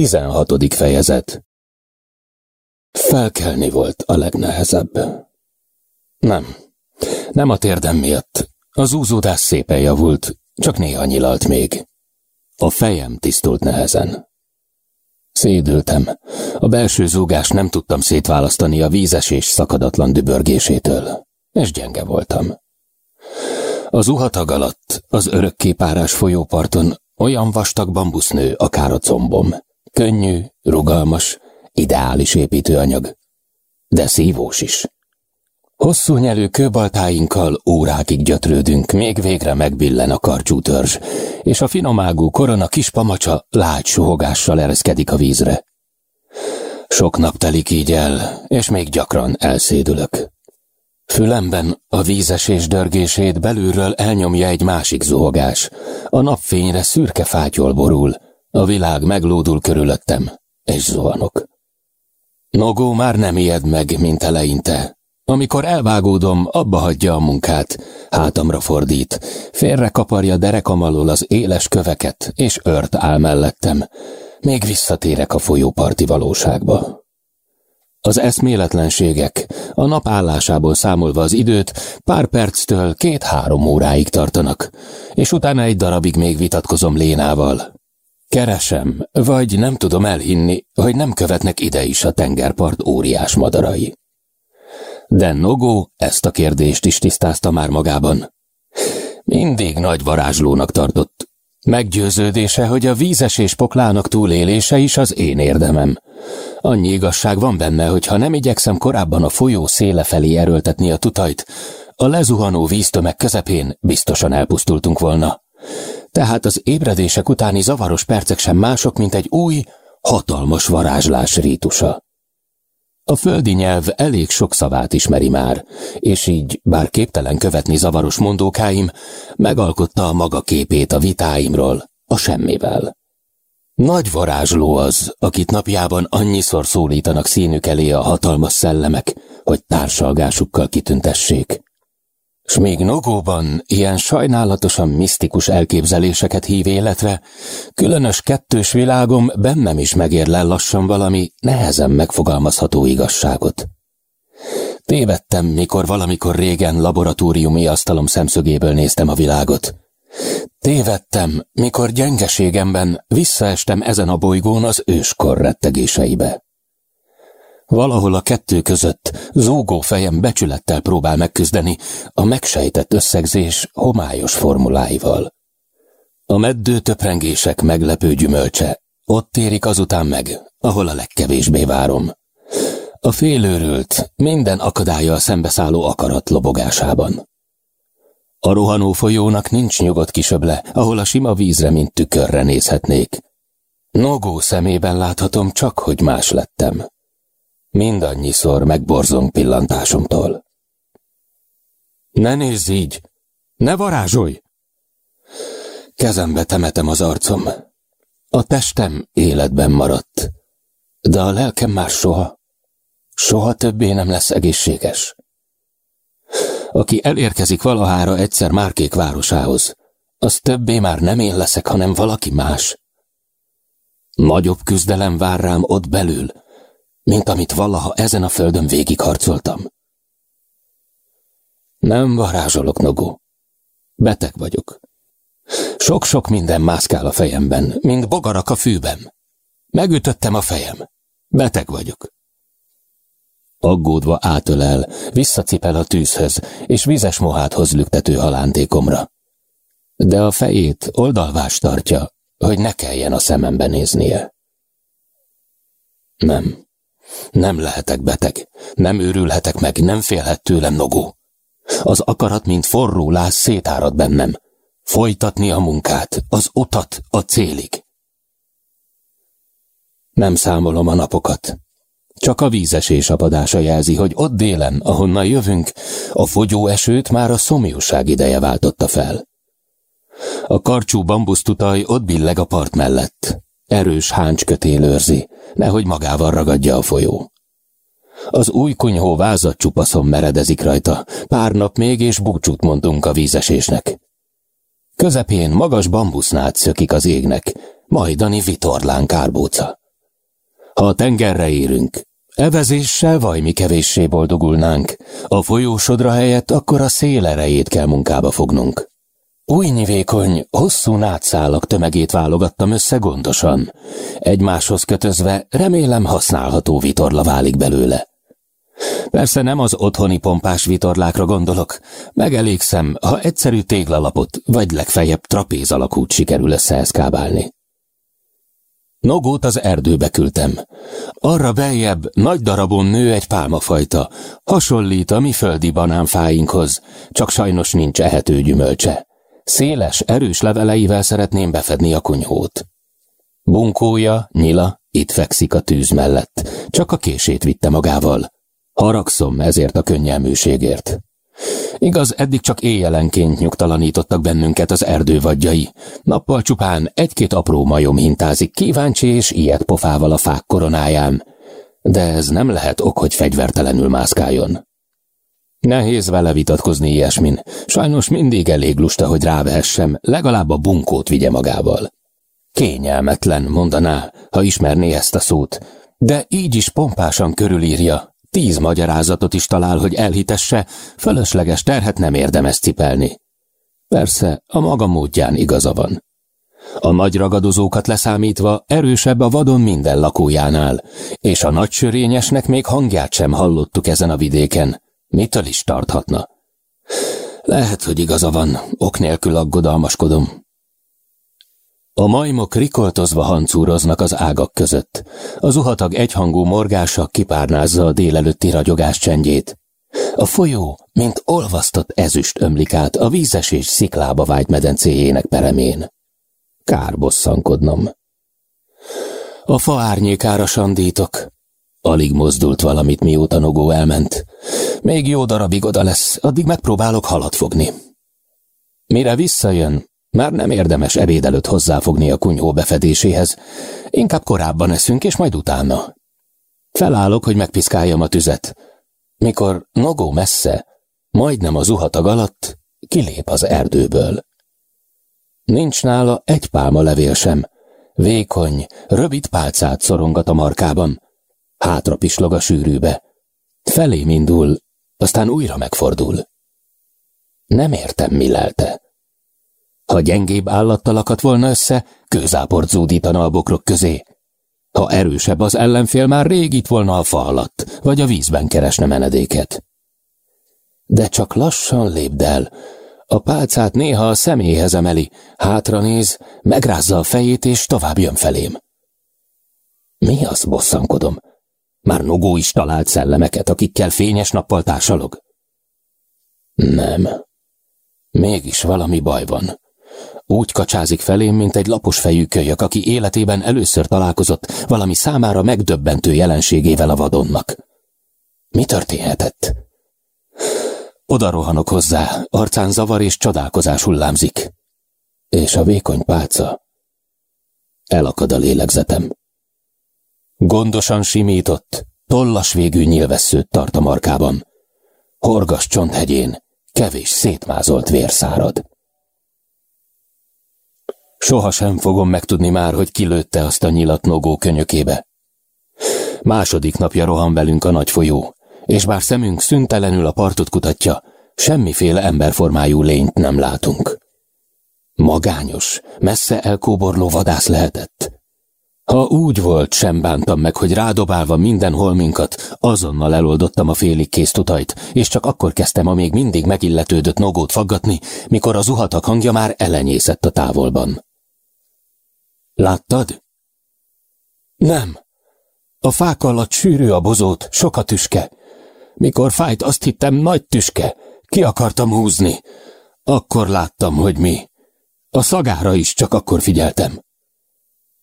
Tizenhatodik fejezet Felkelni volt a legnehezebb. Nem, nem a térdem miatt. Az úzódás szépen javult, csak néha nyilalt még. A fejem tisztult nehezen. Szédültem. A belső zúgás nem tudtam szétválasztani a vízesés szakadatlan dübörgésétől, és gyenge voltam. Az uhatag alatt, az örökképárás folyóparton olyan vastag bambusznő akár a combom. Könnyű, rugalmas, ideális építőanyag, de szívós is. Hosszú nyelő kőbaltáinkkal órákig gyötrődünk, még végre megbillen a karcsú törzs, és a finomágú korona kis pamacsa lágy suhogással ereszkedik a vízre. Sok nap telik így el, és még gyakran elszédülök. Fülemben a vízesés dörgését belülről elnyomja egy másik zuhogás. A napfényre szürke fátyol borul, a világ meglódul körülöttem, és zuhanok. Nogó már nem ijed meg, mint eleinte. Amikor elvágódom, abba hagyja a munkát, hátamra fordít, félre kaparja derekam alól az éles köveket, és ört áll mellettem. Még visszatérek a folyóparti valóságba. Az eszméletlenségek, a nap állásából számolva az időt, pár perctől két-három óráig tartanak, és utána egy darabig még vitatkozom Lénával. Keresem, vagy nem tudom elhinni, hogy nem követnek ide is a tengerpart óriás madarai. De Nogó ezt a kérdést is tisztázta már magában. Mindig nagy varázslónak tartott. Meggyőződése, hogy a vízesés poklának túlélése is az én érdemem. Annyi igazság van benne, hogy ha nem igyekszem korábban a folyó széle felé erőltetni a tutajt, a lezuhanó víztömeg közepén biztosan elpusztultunk volna. Tehát az ébredések utáni zavaros percek sem mások, mint egy új, hatalmas varázslás rítusa. A földi nyelv elég sok szavát ismeri már, és így, bár képtelen követni zavaros mondókáim, megalkotta a maga képét a vitáimról, a semmivel. Nagy varázsló az, akit napjában annyiszor szólítanak színük elé a hatalmas szellemek, hogy társalgásukkal kitüntessék. S még Nogóban ilyen sajnálatosan misztikus elképzeléseket hív életre, különös kettős világom bennem is megérlel lassan valami nehezen megfogalmazható igazságot. Tévedtem, mikor valamikor régen laboratóriumi asztalom szemszögéből néztem a világot. Tévedtem, mikor gyengeségemben visszaestem ezen a bolygón az őskor rettegéseibe. Valahol a kettő között zúgó fejem becsülettel próbál megküzdeni a megsejtett összegzés homályos formuláival. A meddő töprengések meglepő gyümölcse ott érik azután meg, ahol a legkevésbé várom. A félőrült, minden akadálya a szembeszálló akarat lobogásában. A rohanó folyónak nincs nyugodt kisöble, ahol a sima vízre, mint tükörre nézhetnék. Nogó szemében láthatom csak, hogy más lettem. Mindannyiszor megborzong pillantásomtól. Ne nézz így! Ne varázsolj! Kezembe temetem az arcom. A testem életben maradt, de a lelkem már soha, soha többé nem lesz egészséges. Aki elérkezik valahára egyszer Márkék városához, az többé már nem én leszek, hanem valaki más. Nagyobb küzdelem vár rám ott belül, mint amit valaha ezen a földön végigharcoltam. Nem varázsolok, Nogó. Beteg vagyok. Sok-sok minden mászkál a fejemben, mint bogarak a fűben. Megütöttem a fejem. Beteg vagyok. Aggódva átölel, visszacipel a tűzhöz, és vizes moháthoz lüktető halántékomra. De a fejét oldalvás tartja, hogy ne kelljen a szemembe néznie. Nem. Nem lehetek beteg, nem őrülhetek meg, nem félhet tőlem nogó. Az akarat, mint forró láz szétárad bennem. Folytatni a munkát, az utat a célig. Nem számolom a napokat. Csak a vízesés apadása jelzi, hogy ott délen, ahonnan jövünk, a fogyóesőt már a szomjúság ideje váltotta fel. A karcsú bambusztutaj ott billeg a part mellett. Erős háncskötél őrzi, nehogy magával ragadja a folyó. Az új kunyhó vázat csupaszon meredezik rajta, pár nap még és búcsút mondunk a vízesésnek. Közepén magas bambusznát szökik az égnek, majdani vitorlán kárbóca. Ha a tengerre érünk, evezéssel vajmi kevéssé boldogulnánk. A folyósodra helyett akkor a szél erejét kell munkába fognunk. Új vékony, hosszú nátszálak tömegét válogattam össze gondosan. Egymáshoz kötözve remélem használható vitorla válik belőle. Persze nem az otthoni pompás vitorlákra gondolok. Megelégszem, ha egyszerű téglalapot, vagy legfeljebb trapéz alakút sikerül összeeszkábálni. Nogót az erdőbe küldtem. Arra beljebb nagy darabon nő egy pálmafajta, hasonlít a mi földi banánfáinkhoz, csak sajnos nincs ehető gyümölcse. Széles, erős leveleivel szeretném befedni a kunyhót. Bunkója, nyila, itt fekszik a tűz mellett, csak a kését vitte magával. Haragszom ezért a könnyelműségért. Igaz, eddig csak éjjelenként nyugtalanítottak bennünket az erdővadjai. Nappal csupán egy-két apró majom hintázik kíváncsi és ilyet pofával a fák koronáján. De ez nem lehet ok, hogy fegyvertelenül mászkáljon. Nehéz vele vitatkozni ilyesmin. Sajnos mindig elég lusta, hogy rávehessem, legalább a bunkót vigye magával. Kényelmetlen, mondaná, ha ismerné ezt a szót, de így is pompásan körülírja, Tíz magyarázatot is talál, hogy elhitesse, fölösleges terhet nem érdemes cipelni. Persze, a maga módján igaza van. A nagy ragadozókat leszámítva erősebb a vadon minden lakójánál, és a nagy sörényesnek még hangját sem hallottuk ezen a vidéken. Mitől is tarthatna? Lehet, hogy igaza van, ok nélkül aggodalmaskodom. A majmok rikoltozva hancúroznak az ágak között. Az uhatag egyhangú morgása kipárnázza a délelőtti ragyogás csendjét. A folyó, mint olvasztott ezüst ömlik át a vízesés sziklába vágyt medencéjének peremén. Kár bosszankodnom. A fa árnyékára sandítok. Alig mozdult valamit, mióta Nogó elment. Még jó darabig oda lesz, addig megpróbálok halat fogni. Mire visszajön, már nem érdemes ebéd előtt hozzáfogni a kunyhó befedéséhez. Inkább korábban eszünk, és majd utána. Felállok, hogy megpiszkáljam a tüzet. Mikor Nogó messze, majdnem az uhatag alatt, kilép az erdőből. Nincs nála egy pálma levél sem. Vékony, rövid pálcát szorongat a markában. Hátra pislog a sűrűbe. Felém indul, aztán újra megfordul. Nem értem, mi lelte. Ha gyengébb állattal akadt volna össze, kőzáport zúdítana a bokrok közé. Ha erősebb az ellenfél, már rég itt volna a fa alatt, vagy a vízben keresne menedéket. De csak lassan lépd el. A pálcát néha a személyhez emeli, hátra néz, megrázza a fejét, és tovább jön felém. Mi az, bosszankodom? Már Nogó is talált szellemeket, akikkel fényes nappal társalog? Nem. Mégis valami baj van. Úgy kacsázik felém, mint egy lapos fejű kölyök, aki életében először találkozott valami számára megdöbbentő jelenségével a vadonnak. Mi történhetett? Oda rohanok hozzá, arcán zavar és csodálkozás hullámzik. És a vékony pálca. Elakad a lélegzetem. Gondosan simított, tollas végű nyilvesszőt tart a markában. Horgas csonthegyén, kevés szétmázolt vérszárad. Soha sem fogom megtudni már, hogy kilőtte azt a nyilat Nogó könyökébe. Második napja rohan velünk a nagy folyó, és bár szemünk szüntelenül a partot kutatja, semmiféle emberformájú lényt nem látunk. Magányos, messze elkóborló vadász lehetett. Ha úgy volt, sem bántam meg, hogy rádobálva minden holminkat, azonnal eloldottam a félig kész tutajt, és csak akkor kezdtem a még mindig megilletődött nogót faggatni, mikor az uhatak hangja már elenyészett a távolban. Láttad? Nem. A fák alatt sűrű a bozót, sok a tüske. Mikor fájt, azt hittem nagy tüske. Ki akartam húzni. Akkor láttam, hogy mi. A szagára is csak akkor figyeltem.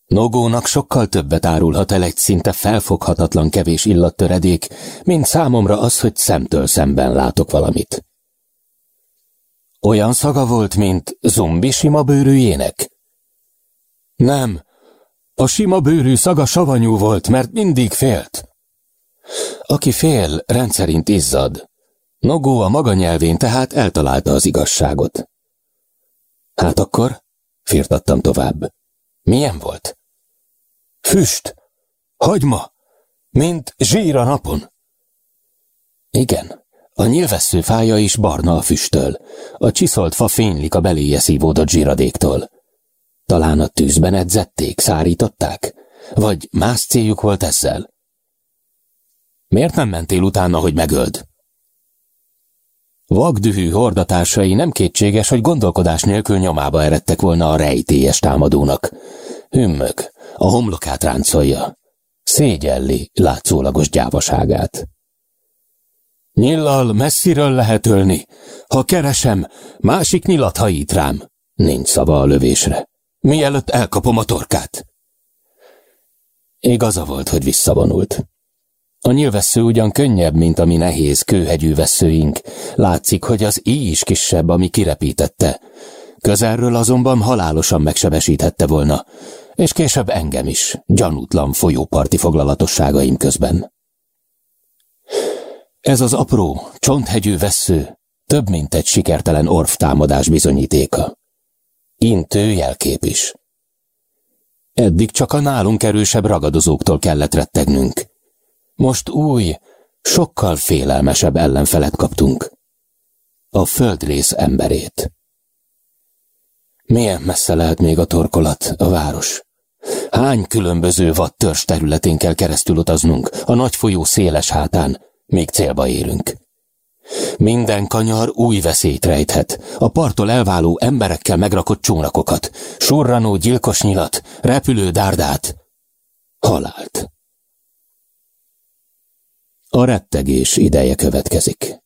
Nogónak sokkal többet árulhat el egy szinte felfoghatatlan kevés illattöredék, mint számomra az, hogy szemtől szemben látok valamit. Olyan szaga volt, mint zombi sima bőrűjének? Nem, a sima bőrű szaga savanyú volt, mert mindig félt. Aki fél, rendszerint izzad. Nogó a maga nyelvén tehát eltalálta az igazságot. Hát akkor? Firtattam tovább. Milyen volt? Füst. Hagyma, mint zsír a napon. Igen, a nyilvessző fája is barna a füsttől, a csiszolt fa fénylik a beléje szívódott zsíradéktól. Talán a tűzben edzették, szárították? Vagy más céljuk volt ezzel? Miért nem mentél utána, hogy megöld? Vagdühű hordatársai nem kétséges, hogy gondolkodás nélkül nyomába eredtek volna a rejtélyes támadónak. Hümmög, a homlokát ráncolja. Szégyelli látszólagos gyávaságát. Nyillal messziről lehet ölni. Ha keresem, másik nyilat hajít rám. Nincs szava a lövésre. Mielőtt elkapom a torkát. Igaza volt, hogy visszavonult. A nyilvessző ugyan könnyebb, mint a mi nehéz, kőhegyű veszőink. Látszik, hogy az íj is kisebb, ami kirepítette. Közelről azonban halálosan megsebesíthette volna, és később engem is, gyanútlan folyóparti foglalatosságaim közben. Ez az apró, csonthegyű vesző több, mint egy sikertelen orf támadás bizonyítéka. Intő jelkép is. Eddig csak a nálunk erősebb ragadozóktól kellett rettegnünk. Most új, sokkal félelmesebb ellenfelet kaptunk. A földrész emberét. Milyen messze lehet még a torkolat, a város? Hány különböző vadtörzs területén kell keresztül utaznunk, a nagy folyó széles hátán, még célba érünk. Minden kanyar új veszélyt rejthet, a parttól elváló emberekkel megrakott csónakokat, surranó gyilkos nyilat, repülő dárdát, halált. A rettegés ideje következik.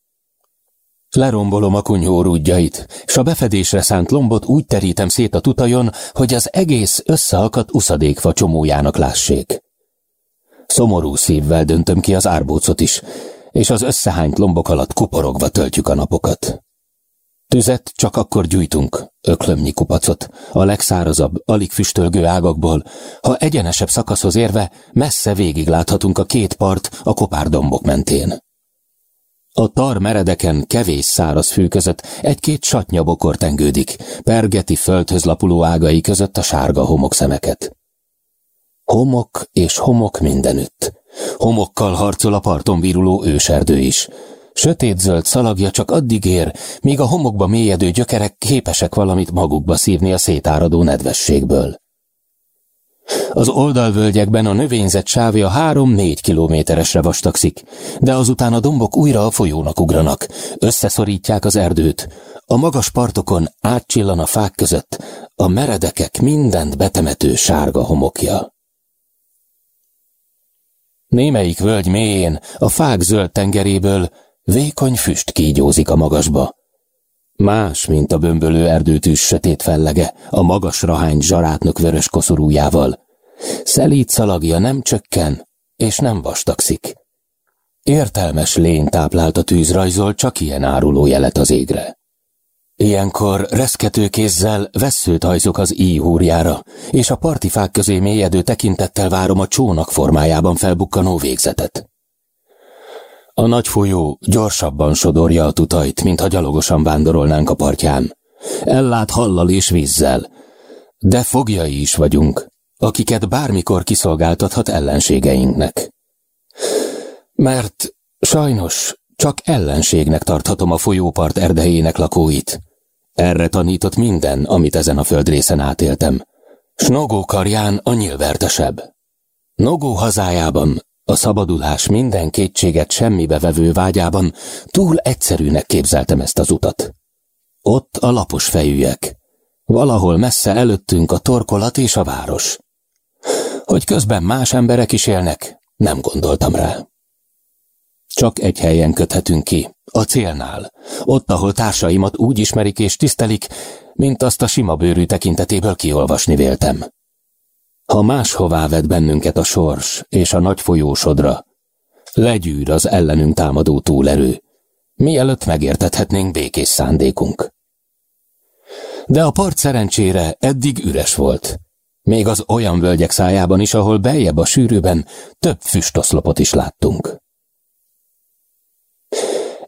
Lerombolom a kunyhó rúdjait, s a befedésre szánt lombot úgy terítem szét a tutajon, hogy az egész összeakadt uszadékfa csomójának lássék. Szomorú szívvel döntöm ki az árbócot is, és az összehányt lombok alatt kuporogva töltjük a napokat. Tüzet csak akkor gyújtunk, öklömnyi kupacot, a legszárazabb, alig füstölgő ágakból, ha egyenesebb szakaszhoz érve messze végig láthatunk a két part a kopárdombok mentén. A tar meredeken kevés száraz fű között egy-két satnyabokor tengődik, pergeti földhöz lapuló ágai között a sárga homokszemeket. Homok és homok mindenütt. Homokkal harcol a parton viruló őserdő is. Sötét-zöld szalagja csak addig ér, míg a homokba mélyedő gyökerek képesek valamit magukba szívni a szétáradó nedvességből. Az oldalvölgyekben a növényzet sávja három-négy kilométeresre vastagszik, de azután a dombok újra a folyónak ugranak, összeszorítják az erdőt, a magas partokon átcsillan a fák között, a meredekek mindent betemető sárga homokja. Némelyik völgy mélyén, a fák zöld tengeréből vékony füst kígyózik a magasba. Más, mint a bömbölő erdőtűs sötét fellege, a magas rahány zsarátnok vörös koszorújával. Szelíd szalagja nem csökken, és nem vastagszik. Értelmes lény táplált a tűzrajzol csak ilyen áruló jelet az égre. Ilyenkor reszkető kézzel vesszőt hajzok az íjhúrjára, és a partifák közé mélyedő tekintettel várom a csónak formájában felbukkanó végzetet. A nagy folyó gyorsabban sodorja a tutajt, mintha gyalogosan vándorolnánk a partján. Ellát hallal és vízzel, de fogjai is vagyunk, akiket bármikor kiszolgáltathat ellenségeinknek. Mert sajnos csak ellenségnek tarthatom a folyópart erdejének lakóit, erre tanított minden, amit ezen a földrészen átéltem. Snogó karján a nyilvertesebb. Nogó hazájában, a szabadulás minden kétséget semmibe vevő vágyában túl egyszerűnek képzeltem ezt az utat. Ott a lapos fejűek. Valahol messze előttünk a torkolat és a város. Hogy közben más emberek is élnek, nem gondoltam rá. Csak egy helyen köthetünk ki, a célnál. Ott, ahol társaimat úgy ismerik és tisztelik, mint azt a sima bőrű tekintetéből kiolvasni véltem. Ha máshová vet bennünket a sors és a nagy folyósodra, legyűr az ellenünk támadó túlerő, mielőtt megértethetnénk békés szándékunk. De a part szerencsére eddig üres volt. Még az olyan völgyek szájában is, ahol beljebb a sűrűben több füstoszlopot is láttunk.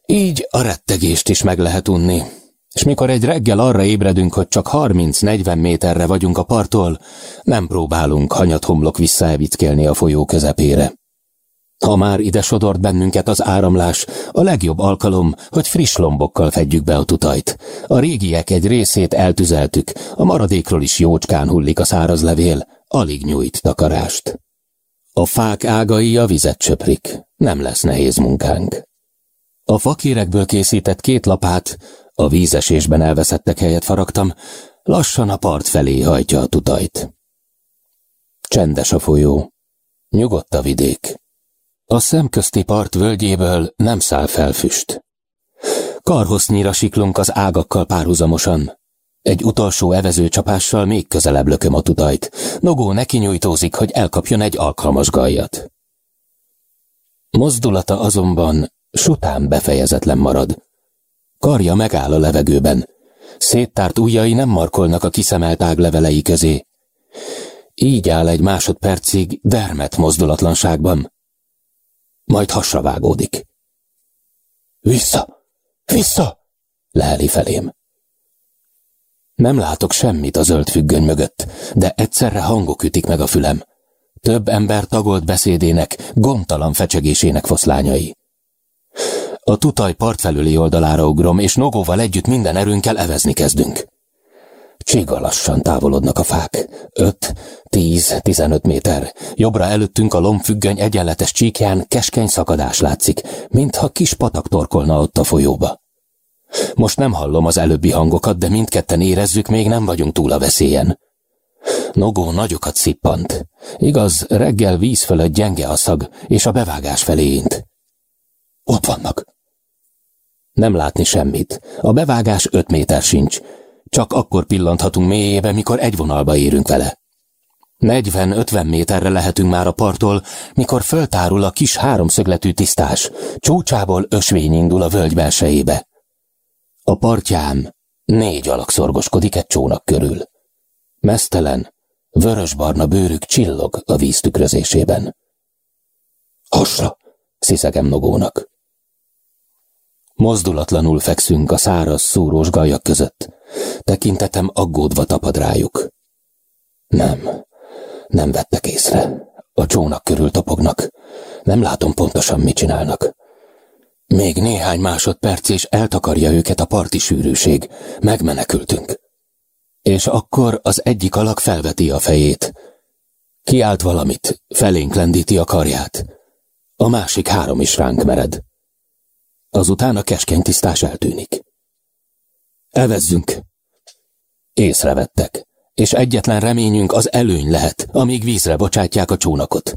Így a rettegést is meg lehet unni. És mikor egy reggel arra ébredünk, hogy csak 30-40 méterre vagyunk a parttól, nem próbálunk hanyat homlok visszaevickelni a folyó közepére. Ha már ide sodort bennünket az áramlás, a legjobb alkalom, hogy friss lombokkal fedjük be a tutajt. A régiek egy részét eltüzeltük, a maradékról is jócskán hullik a száraz levél, alig nyújt takarást. A fák ágai a vizet söprik, nem lesz nehéz munkánk. A fakérekből készített két lapát, a vízesésben elveszettek helyet faragtam, lassan a part felé hajtja a tutajt. Csendes a folyó, nyugodt a vidék. A szemközti part völgyéből nem száll fel füst. Karhosznyira siklunk az ágakkal párhuzamosan. Egy utolsó evező csapással még közelebb lököm a tutajt. Nogó neki nyújtózik, hogy elkapjon egy alkalmas gajat. Mozdulata azonban sután befejezetlen marad. Karja megáll a levegőben. Széttárt ujjai nem markolnak a kiszemelt áglevelei közé. Így áll egy másodpercig dermet mozdulatlanságban majd hasra vágódik. Vissza! Vissza! leheli felém. Nem látok semmit a zöld függöny mögött, de egyszerre hangok ütik meg a fülem. Több ember tagolt beszédének, gomtalan fecsegésének foszlányai. A tutaj partfelüli oldalára ugrom, és Nogóval együtt minden erőnkkel evezni kezdünk. Csiga lassan távolodnak a fák. Öt, tíz, tizenöt méter. Jobbra előttünk a lombfüggöny egyenletes csíkján keskeny szakadás látszik, mintha kis patak torkolna ott a folyóba. Most nem hallom az előbbi hangokat, de mindketten érezzük, még nem vagyunk túl a veszélyen. Nogó nagyokat szippant. Igaz, reggel víz fölött gyenge a szag, és a bevágás felé int. Ott vannak. Nem látni semmit. A bevágás öt méter sincs, csak akkor pillanthatunk mélyébe, mikor egy vonalba érünk vele. 40-50 méterre lehetünk már a parttól, mikor föltárul a kis háromszögletű tisztás, csúcsából ösvény indul a völgy belsejébe. A partján négy alak szorgoskodik egy csónak körül. Mesztelen, vörös-barna bőrük csillog a víz tükrözésében. Hasra, sziszegem nogónak. Mozdulatlanul fekszünk a száraz, szúrós gajak között. Tekintetem aggódva tapad rájuk. Nem, nem vettek észre. A csónak körül topognak. Nem látom pontosan, mit csinálnak. Még néhány másodperc, és eltakarja őket a parti sűrűség. Megmenekültünk. És akkor az egyik alak felveti a fejét. Kiált valamit, felénk lendíti a karját. A másik három is ránk mered. Azután a keskeny tisztás eltűnik. Evezzünk! Észrevettek, és egyetlen reményünk az előny lehet, amíg vízre bocsátják a csónakot.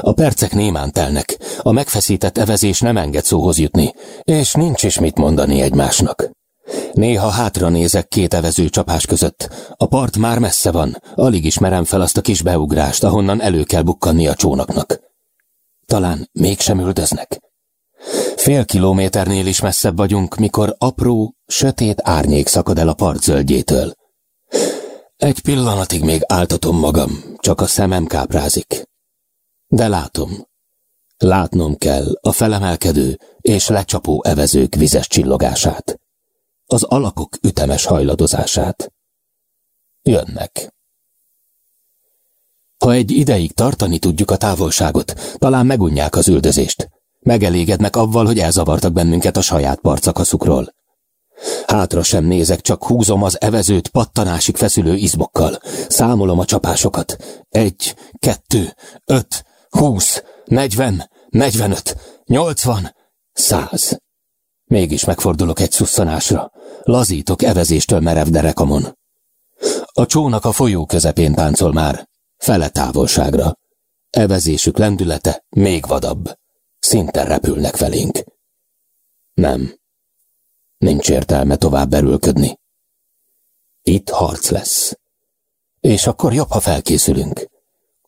A percek némán telnek, a megfeszített evezés nem enged szóhoz jutni, és nincs is mit mondani egymásnak. Néha hátra nézek két evező csapás között. A part már messze van, alig ismerem fel azt a kis beugrást, ahonnan elő kell bukkanni a csónaknak. Talán mégsem üldöznek. Fél kilométernél is messzebb vagyunk, mikor apró, sötét árnyék szakad el a part zöldjétől. Egy pillanatig még áltatom magam, csak a szemem káprázik. De látom. Látnom kell a felemelkedő és lecsapó evezők vizes csillogását. Az alakok ütemes hajladozását. Jönnek. Ha egy ideig tartani tudjuk a távolságot, talán megunják az üldözést. Megelégednek avval, hogy elzavartak bennünket a saját parcakaszukról. Hátra sem nézek, csak húzom az evezőt pattanásig feszülő izmokkal. Számolom a csapásokat. Egy, kettő, öt, húsz, negyven, negyvenöt, nyolcvan, száz. Mégis megfordulok egy szusszanásra. Lazítok evezéstől merev derekamon. A csónak a folyó közepén táncol már, fele távolságra. Evezésük lendülete még vadabb. Szinte repülnek felénk. Nem. Nincs értelme tovább erőlködni. Itt harc lesz. És akkor jobb, ha felkészülünk.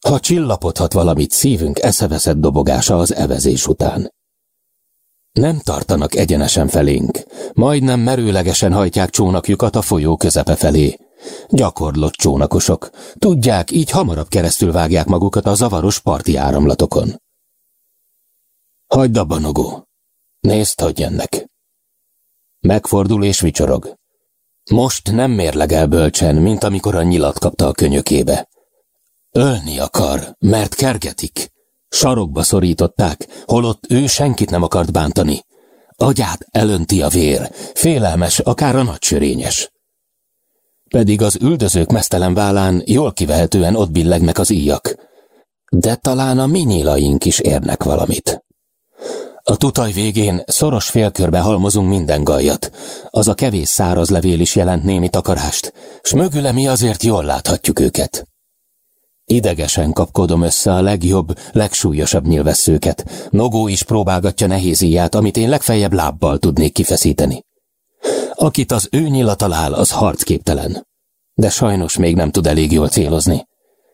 Ha csillapodhat valamit szívünk eszeveszett dobogása az evezés után. Nem tartanak egyenesen felénk, majdnem merőlegesen hajtják csónakjukat a folyó közepe felé. Gyakorlott csónakosok. Tudják, így hamarabb keresztül vágják magukat a zavaros parti áramlatokon. Hagyd abba, Nogó. Nézd, hogy jönnek. Megfordul és vicsorog. Most nem mérlegel bölcsen, mint amikor a nyilat kapta a könyökébe. Ölni akar, mert kergetik. Sarokba szorították, holott ő senkit nem akart bántani. Agyát elönti a vér, félelmes, akár a nagysörényes. Pedig az üldözők mesztelen vállán jól kivehetően ott billegnek az íjak. De talán a mi is érnek valamit. A tutaj végén szoros félkörbe halmozunk minden gajat. Az a kevés száraz levél is jelent némi takarást, s mögüle mi azért jól láthatjuk őket. Idegesen kapkodom össze a legjobb, legsúlyosabb nyilvesszőket. Nogó is próbálgatja nehéz íját, amit én legfeljebb lábbal tudnék kifeszíteni. Akit az ő nyila talál, az harcképtelen. De sajnos még nem tud elég jól célozni.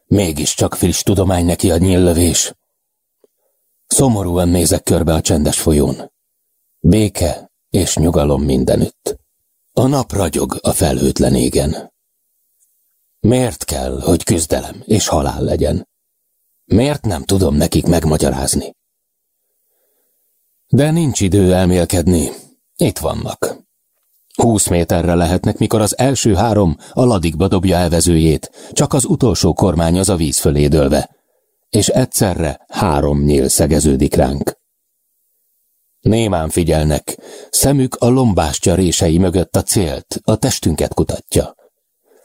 Mégis csak friss tudomány neki a nyillövés. Szomorúan nézek körbe a csendes folyón. Béke és nyugalom mindenütt. A nap ragyog a felhőtlen égen. Miért kell, hogy küzdelem és halál legyen? Miért nem tudom nekik megmagyarázni? De nincs idő elmélkedni. Itt vannak. Húsz méterre lehetnek, mikor az első három a ladikba dobja elvezőjét, csak az utolsó kormány az a víz fölé dőlve, és egyszerre három nyíl szegeződik ránk. Némán figyelnek, szemük a lombástya rései mögött a célt, a testünket kutatja.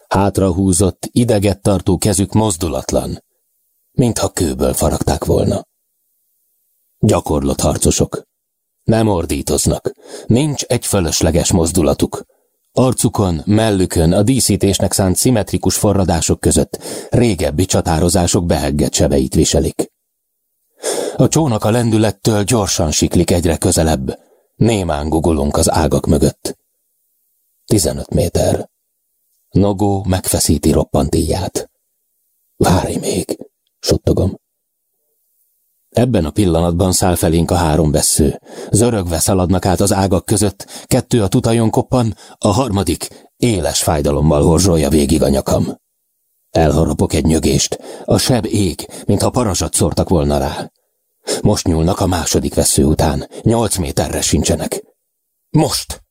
Hátrahúzott, ideget tartó kezük mozdulatlan, mintha kőből faragták volna. Gyakorlott harcosok. Nem ordítoznak, nincs egy fölösleges mozdulatuk. Arcukon, mellükön, a díszítésnek szánt szimmetrikus forradások között régebbi csatározások beheggett sebeit viselik. A csónak a lendülettől gyorsan siklik egyre közelebb. Némán gugolunk az ágak mögött. Tizenöt méter. Nogó megfeszíti roppantíját. Várj még, suttogom. Ebben a pillanatban száll felénk a három vesző. Zörögve szaladnak át az ágak között, kettő a tutajon koppan, a harmadik éles fájdalommal horzsolja végig a nyakam. Elharapok egy nyögést, a seb ég, mintha parazsat szórtak volna rá. Most nyúlnak a második vesző után, nyolc méterre sincsenek. Most!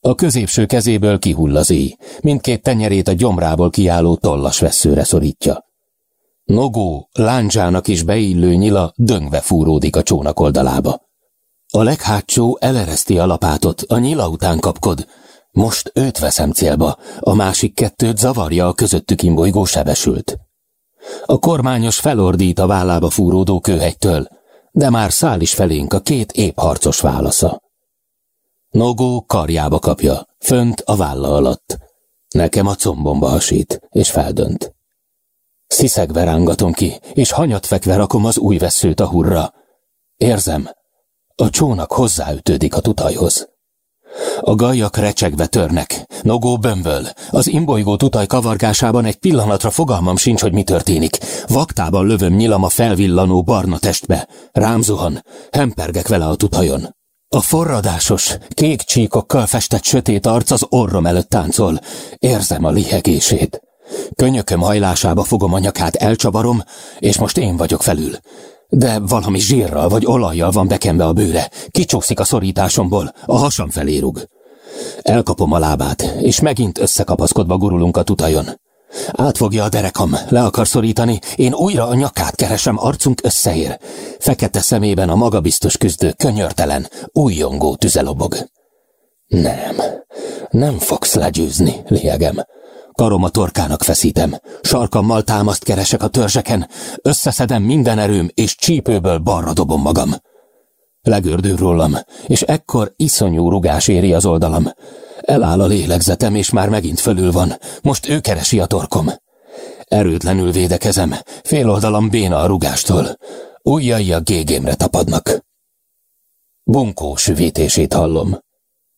A középső kezéből kihull az éj, mindkét tenyerét a gyomrából kiálló tollas veszőre szorítja. Nogó, láncsának is beillő nyila döngve fúródik a csónak oldalába. A leghátsó elereszti a lapátot, a nyila után kapkod. Most őt veszem célba, a másik kettőt zavarja a közöttük imbolygó sebesült. A kormányos felordít a vállába fúródó kőhegytől, de már száll is felénk a két épp harcos válasza. Nogó karjába kapja, fönt a válla alatt. Nekem a combomba hasít, és feldönt. Sziszegve rángatom ki, és hanyatfekve rakom az új veszőt a hurra. Érzem, a csónak hozzáütődik a tutajhoz. A gajak recsegve törnek, Nogó bömböl. Az imbolygó tutaj kavargásában egy pillanatra fogalmam sincs, hogy mi történik. Vaktában lövöm nyilam a felvillanó barna testbe. Rám zuhan, hempergek vele a tutajon. A forradásos, kék csíkokkal festett sötét arc az orrom előtt táncol. Érzem a lihegését. Könyököm hajlásába fogom a nyakát, elcsavarom, és most én vagyok felül. De valami zsírral vagy olajjal van bekenve a bőre. Kicsúszik a szorításomból, a hasam felé rug. Elkapom a lábát, és megint összekapaszkodva gurulunk a tutajon. Átfogja a derekam, le akar szorítani, én újra a nyakát keresem, arcunk összeér. Fekete szemében a magabiztos küzdő, könyörtelen, újjongó tüzelobog. Nem, nem fogsz legyőzni, liegem. Karom a torkának feszítem, sarkammal támaszt keresek a törzseken, összeszedem minden erőm, és csípőből balra dobom magam. Legördül rólam, és ekkor iszonyú rugás éri az oldalam. Eláll a lélegzetem, és már megint fölül van. Most ő keresi a torkom. Erőtlenül védekezem, fél oldalam béna a rugástól. Ujjai a gégémre tapadnak. Bunkó süvítését hallom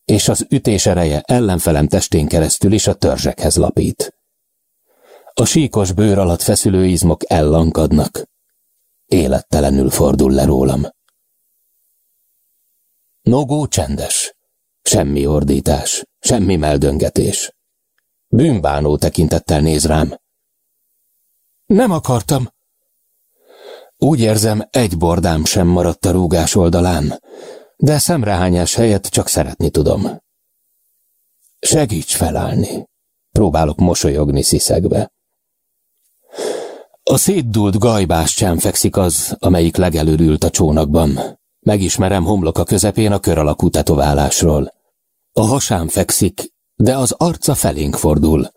és az ütés ereje ellenfelem testén keresztül is a törzsekhez lapít. A síkos bőr alatt feszülő izmok ellankadnak. Élettelenül fordul le rólam. Nogó csendes. Semmi ordítás, semmi meldöngetés. Bűnbánó tekintettel néz rám. Nem akartam. Úgy érzem, egy bordám sem maradt a rúgás oldalán. De szemrehányás helyett csak szeretni tudom. Segíts felállni. Próbálok mosolyogni sziszegbe. A szétdult gajbás sem fekszik az, amelyik legelőtt ült a csónakban. Megismerem homlok a közepén a kör alakú tetoválásról. A hasán fekszik, de az arca felénk fordul.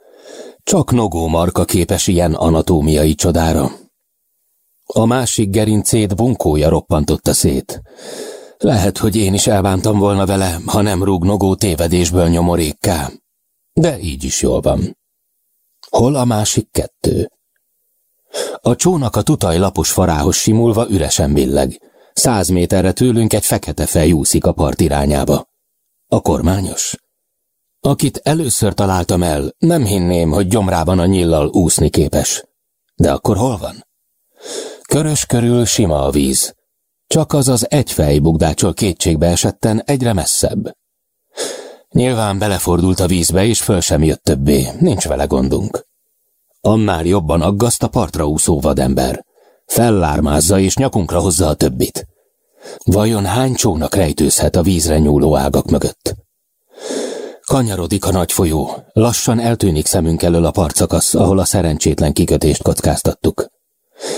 Csak Nogó Marka képes ilyen anatómiai csodára. A másik gerincét bunkója roppantotta szét. Lehet, hogy én is elbántam volna vele, ha nem rúg Nogó tévedésből nyomorékká. De így is jól van. Hol a másik kettő? A csónak a tutaj lapos farához simulva üresen billeg. Száz méterre tőlünk egy fekete fej úszik a part irányába. A kormányos? Akit először találtam el, nem hinném, hogy gyomrában a nyillal úszni képes. De akkor hol van? Körös körül sima a víz. Csak az az egy fej bugdácsol kétségbe esetten egyre messzebb. Nyilván belefordult a vízbe, és föl sem jött többé, nincs vele gondunk. Annál jobban aggaszt a partra úszó vadember. Fellármázza és nyakunkra hozza a többit. Vajon hány csónak rejtőzhet a vízre nyúló ágak mögött? Kanyarodik a nagy folyó, lassan eltűnik szemünk elől a partszakasz, ahol a szerencsétlen kikötést kockáztattuk.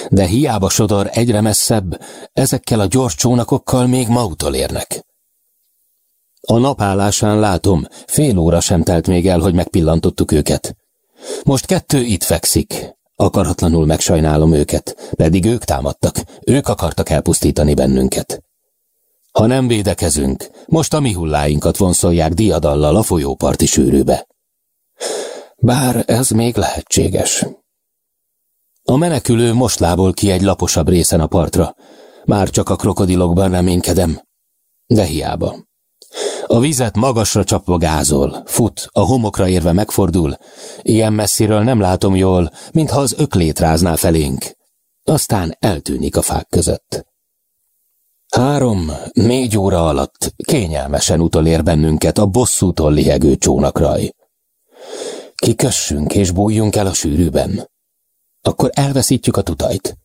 De hiába sodor egyre messzebb, ezekkel a gyors csónakokkal még ma utolérnek. A napállásán látom, fél óra sem telt még el, hogy megpillantottuk őket. Most kettő itt fekszik. Akaratlanul megsajnálom őket, pedig ők támadtak, ők akartak elpusztítani bennünket. Ha nem védekezünk, most a mi hulláinkat vonszolják diadallal a folyóparti sűrűbe. Bár ez még lehetséges. A menekülő most lából ki egy laposabb részen a partra. Már csak a krokodilokban reménykedem. De hiába. A vizet magasra csapva gázol, fut, a homokra érve megfordul. Ilyen messziről nem látom jól, mintha az öklét rázná felénk. Aztán eltűnik a fák között. Három, négy óra alatt kényelmesen utolér bennünket a bosszútól lihegő csónakraj. Kikössünk és bújjunk el a sűrűben. Akkor elveszítjük a tutajt.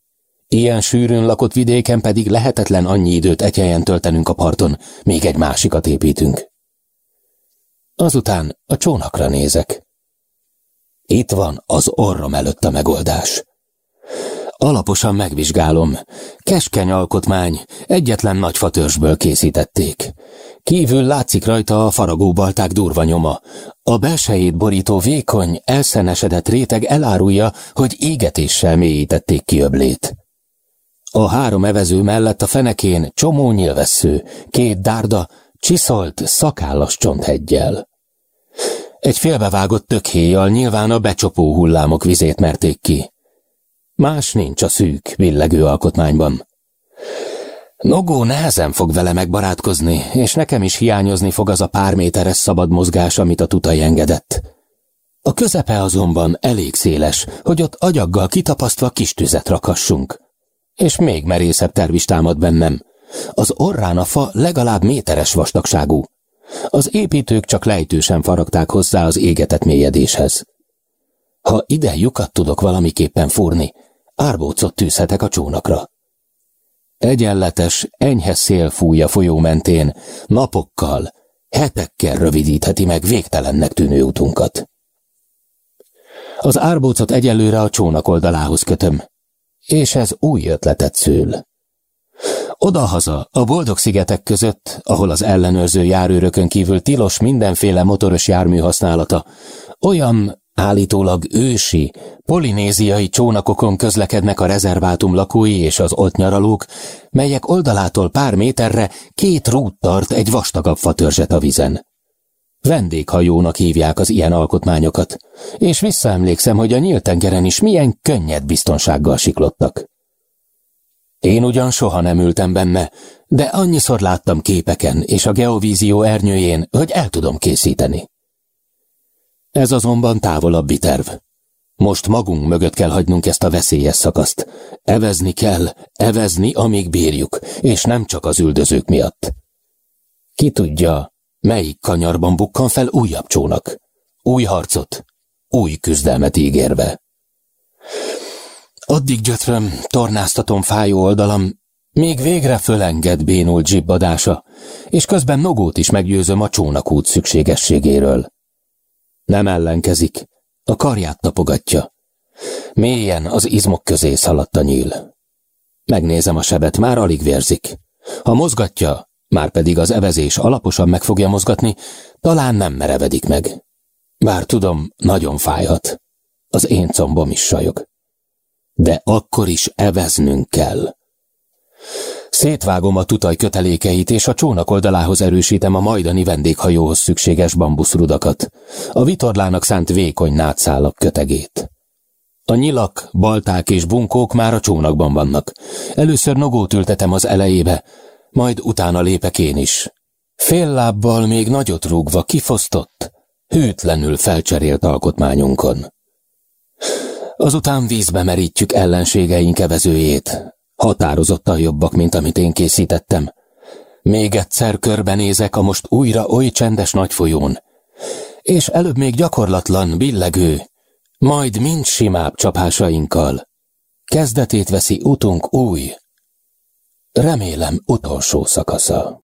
Ilyen sűrűn lakott vidéken pedig lehetetlen annyi időt egyhelyen töltenünk a parton, még egy másikat építünk. Azután a csónakra nézek. Itt van az orrom előtt a megoldás. Alaposan megvizsgálom. Keskeny alkotmány, egyetlen nagy fatörzsből készítették. Kívül látszik rajta a faragóbalták durva nyoma. A belsejét borító vékony, elszenesedett réteg elárulja, hogy égetéssel mélyítették ki öblét. A három evező mellett a fenekén csomó nyilvessző, két dárda, csiszolt, szakállas csontheggyel. Egy félbevágott tökhéjjal nyilván a becsopó hullámok vizét merték ki. Más nincs a szűk, villegő alkotmányban. Nogó nehezen fog vele megbarátkozni, és nekem is hiányozni fog az a pár méteres szabad mozgás, amit a tutai engedett. A közepe azonban elég széles, hogy ott agyaggal kitapasztva kis tüzet rakassunk. És még merészebb terv is támad bennem. Az orrán a fa legalább méteres vastagságú. Az építők csak lejtősen faragták hozzá az égetett mélyedéshez. Ha ide lyukat tudok valamiképpen fúrni, árbócot tűzhetek a csónakra. Egyenletes, enyhe szél fúj folyó mentén, napokkal, hetekkel rövidítheti meg végtelennek tűnő utunkat. Az árbócot egyelőre a csónak oldalához kötöm, és ez új ötletet szül. Odahaza, a boldog szigetek között, ahol az ellenőrző járőrökön kívül tilos mindenféle motoros jármű használata, olyan Állítólag ősi, polinéziai csónakokon közlekednek a rezervátum lakói és az ott nyaralók, melyek oldalától pár méterre két rút tart egy vastagabb fatörzset a vizen. Vendéghajónak hívják az ilyen alkotmányokat, és visszaemlékszem, hogy a nyílt tengeren is milyen könnyed biztonsággal siklottak. Én ugyan soha nem ültem benne, de annyiszor láttam képeken és a geovízió ernyőjén, hogy el tudom készíteni. Ez azonban távolabbi terv. Most magunk mögött kell hagynunk ezt a veszélyes szakaszt. Evezni kell, evezni, amíg bírjuk, és nem csak az üldözők miatt. Ki tudja, melyik kanyarban bukkan fel újabb csónak. Új harcot, új küzdelmet ígérve. Addig gyötröm, tornáztatom fájó oldalam, Még végre fölenged bénult zsibbadása, és közben Nogót is meggyőzöm a csónakút szükségességéről. Nem ellenkezik, a karját tapogatja. Mélyen az izmok közé szaladt a nyíl. Megnézem a sebet, már alig vérzik. Ha mozgatja, már pedig az evezés alaposan meg fogja mozgatni, talán nem merevedik meg. Bár tudom, nagyon fájhat. Az én combom is sajog. De akkor is eveznünk kell. Szétvágom a tutaj kötelékeit, és a csónak oldalához erősítem a majdani vendéghajóhoz szükséges bambuszrudakat, a vitorlának szánt vékony nátszálak kötegét. A nyilak, balták és bunkók már a csónakban vannak. Először nogót ültetem az elejébe, majd utána lépek én is. Fél lábbal még nagyot rúgva kifosztott, hűtlenül felcserélt alkotmányunkon. Azután vízbe merítjük ellenségeink evezőjét. Határozottan jobbak, mint amit én készítettem. Még egyszer körbenézek a most újra oly csendes nagy folyón, és előbb még gyakorlatlan, billegő, majd mind simább csapásainkkal. Kezdetét veszi utunk új, remélem utolsó szakasza.